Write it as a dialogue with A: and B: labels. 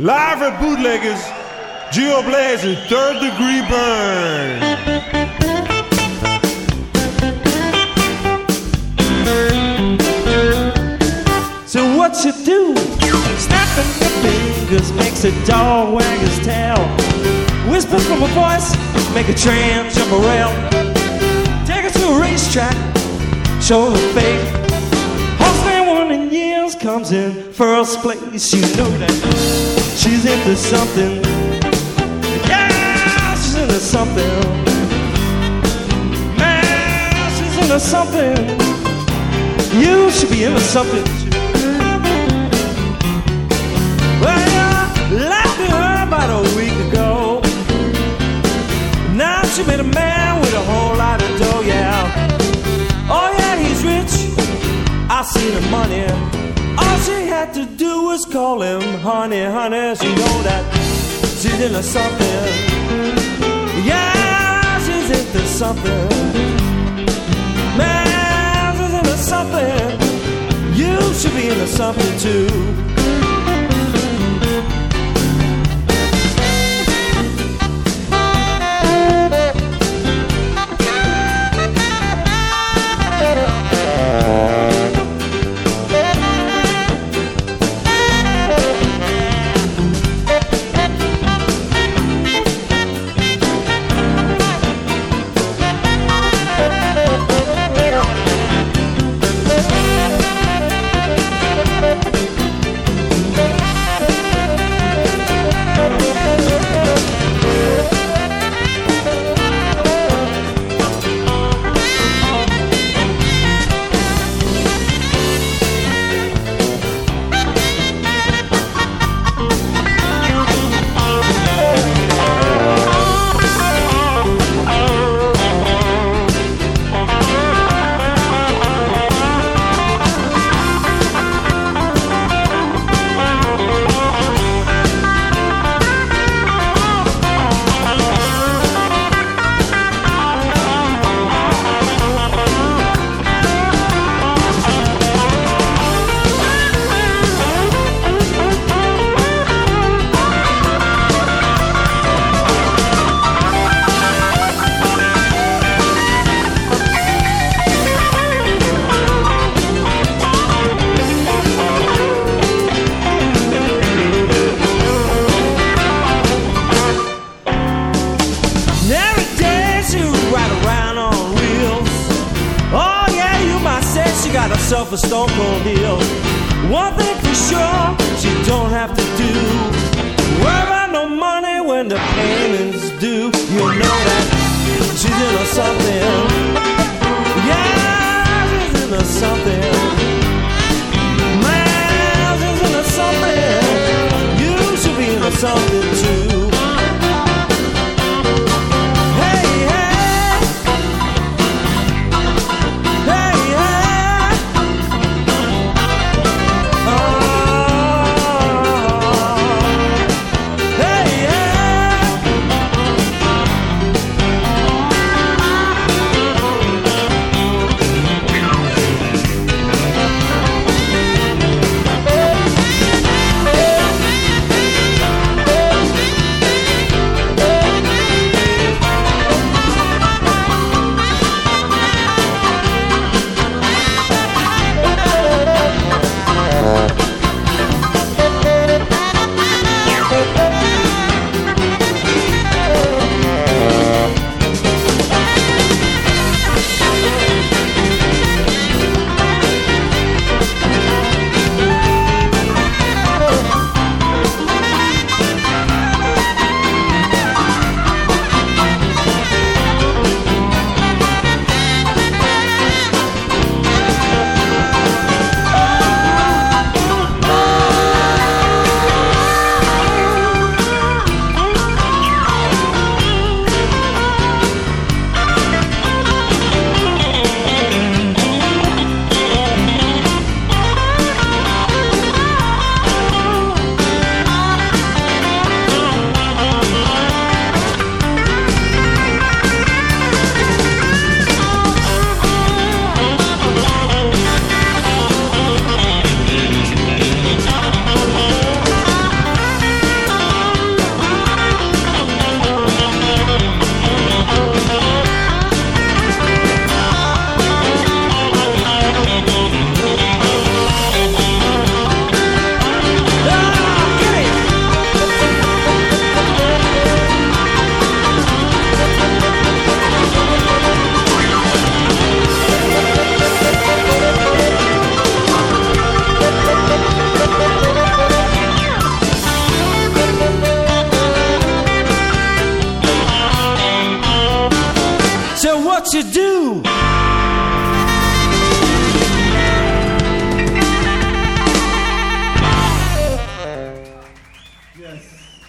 A: Live at Bootleggers, Geo Blaze and Third Degree Burn.
B: So what you do? Snapping your fingers makes a dog wag his tail. Whisper from a voice, make a tram jump a rail. Take her to a racetrack, show her fake. Horseman one in years comes in first place. You know that she's into something. Yeah, she's into something. Man, she's into something. You should be into something. Well, I left her about a week ago. Now she met a man with a whole lot of dough, yeah. Oh, yeah, he's rich. I seen the money. All she had to do was call him honey, honey. She know that she's into something. Yeah, she's into something. Man, she's into something. You should be into something too. Got herself a stone cold deal. One thing for sure, she don't have to do. Worry about no money when the payments due. You know that she's into something. Yeah, she's into something. Man, she's into something. You should be into something matter what you do.